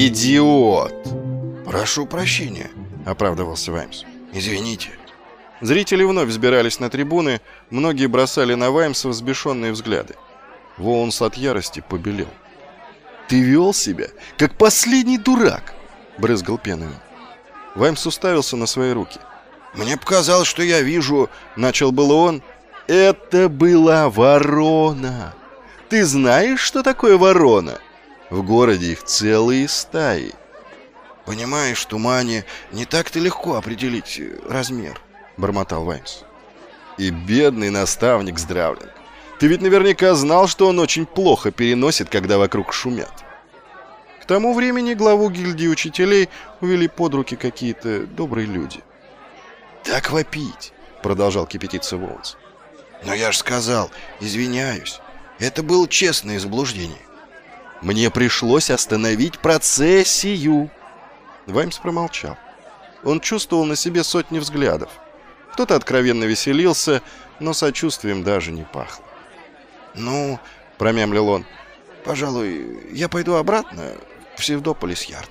«Идиот!» «Прошу прощения», — оправдывался Ваймс. «Извините». Зрители вновь взбирались на трибуны, многие бросали на Ваймса взбешенные взгляды. Воунс от ярости побелел. «Ты вел себя, как последний дурак!» — брызгал пеной. Ваймс уставился на свои руки. «Мне показалось, что я вижу...» — начал было он. «Это была ворона! Ты знаешь, что такое ворона? В городе их целые стаи!» «Понимаешь, в тумане не так-то легко определить э, размер», — бормотал Ваймс. «И бедный наставник Здравлинг. Ты ведь наверняка знал, что он очень плохо переносит, когда вокруг шумят». К тому времени главу гильдии учителей увели под руки какие-то добрые люди. «Так вопить!» — продолжал кипятиться Волнс. «Но я же сказал, извиняюсь. Это было честное заблуждение». «Мне пришлось остановить процессию!» Ваймс промолчал. Он чувствовал на себе сотни взглядов. Кто-то откровенно веселился, но сочувствием даже не пахло. «Ну, — промямлил он, — пожалуй, я пойду обратно в Севдополис-Ярд».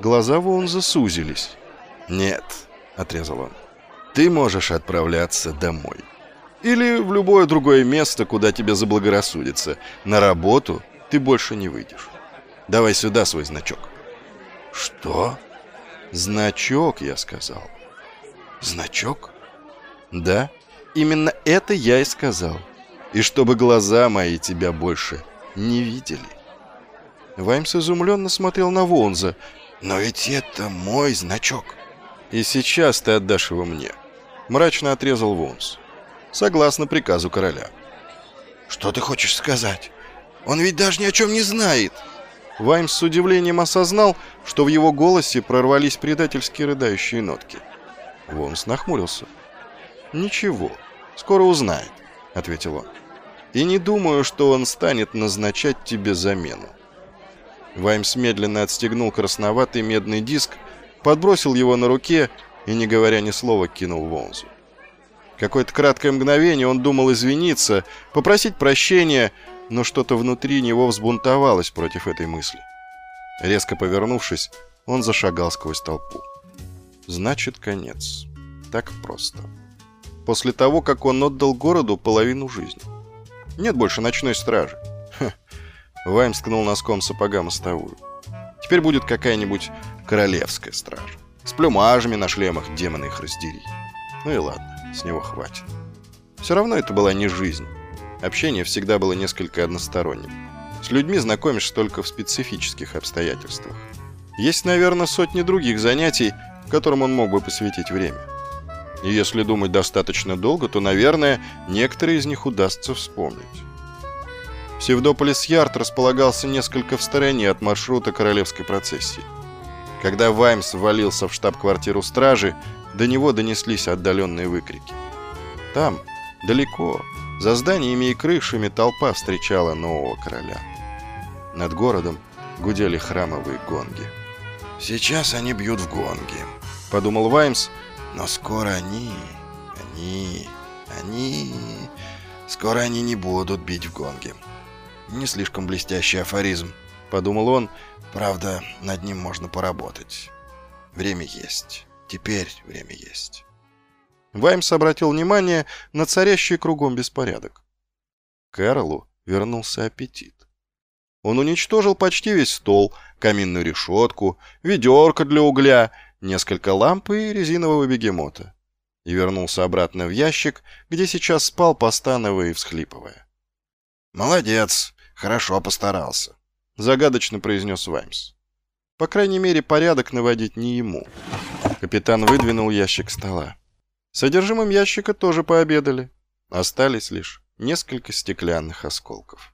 Глаза Воунза сузились. «Нет», — отрезал он, — «ты можешь отправляться домой. Или в любое другое место, куда тебе заблагорассудится. На работу ты больше не выйдешь. Давай сюда свой значок». «Что?» «Значок, я сказал». «Значок?» «Да, именно это я и сказал. И чтобы глаза мои тебя больше не видели». Ваймс изумленно смотрел на Вонза. «Но ведь это мой значок». «И сейчас ты отдашь его мне», — мрачно отрезал Вонз. «Согласно приказу короля». «Что ты хочешь сказать? Он ведь даже ни о чем не знает». Ваймс с удивлением осознал, что в его голосе прорвались предательские рыдающие нотки. Вонс нахмурился. «Ничего, скоро узнает», — ответил он. «И не думаю, что он станет назначать тебе замену». Ваймс медленно отстегнул красноватый медный диск, подбросил его на руке и, не говоря ни слова, кинул Вонзу. Какое-то краткое мгновение он думал извиниться, попросить прощения, но что-то внутри него взбунтовалось против этой мысли. Резко повернувшись, он зашагал сквозь толпу. Значит, конец. Так просто. После того, как он отдал городу половину жизни. Нет больше ночной стражи. Ха. Вайм скнул носком сапога мостовую. Теперь будет какая-нибудь королевская стража. С плюмажами на шлемах демоны их раздери. Ну и ладно, с него хватит. Все равно это была не жизнь. Общение всегда было несколько односторонним. С людьми знакомишься только в специфических обстоятельствах. Есть, наверное, сотни других занятий, которым он мог бы посвятить время. И если думать достаточно долго, то, наверное, некоторые из них удастся вспомнить. Севдополис-Ярд располагался несколько в стороне от маршрута королевской процессии. Когда Ваймс ввалился в штаб-квартиру стражи, до него донеслись отдаленные выкрики. Там, далеко, за зданиями и крышами толпа встречала нового короля. Над городом гудели храмовые гонги. «Сейчас они бьют в гонги», — подумал Ваймс. «Но скоро они, они, они... Скоро они не будут бить в гонги». Не слишком блестящий афоризм, подумал он. Правда, над ним можно поработать. Время есть. Теперь время есть. Ваймс обратил внимание на царящий кругом беспорядок. Кэролу вернулся аппетит. Он уничтожил почти весь стол, каминную решетку, ведерко для угля, несколько ламп и резинового бегемота. И вернулся обратно в ящик, где сейчас спал, постановая и всхлипывая. «Молодец, хорошо постарался», — загадочно произнес Ваймс. По крайней мере, порядок наводить не ему. Капитан выдвинул ящик стола. Содержимым ящика тоже пообедали. Остались лишь несколько стеклянных осколков.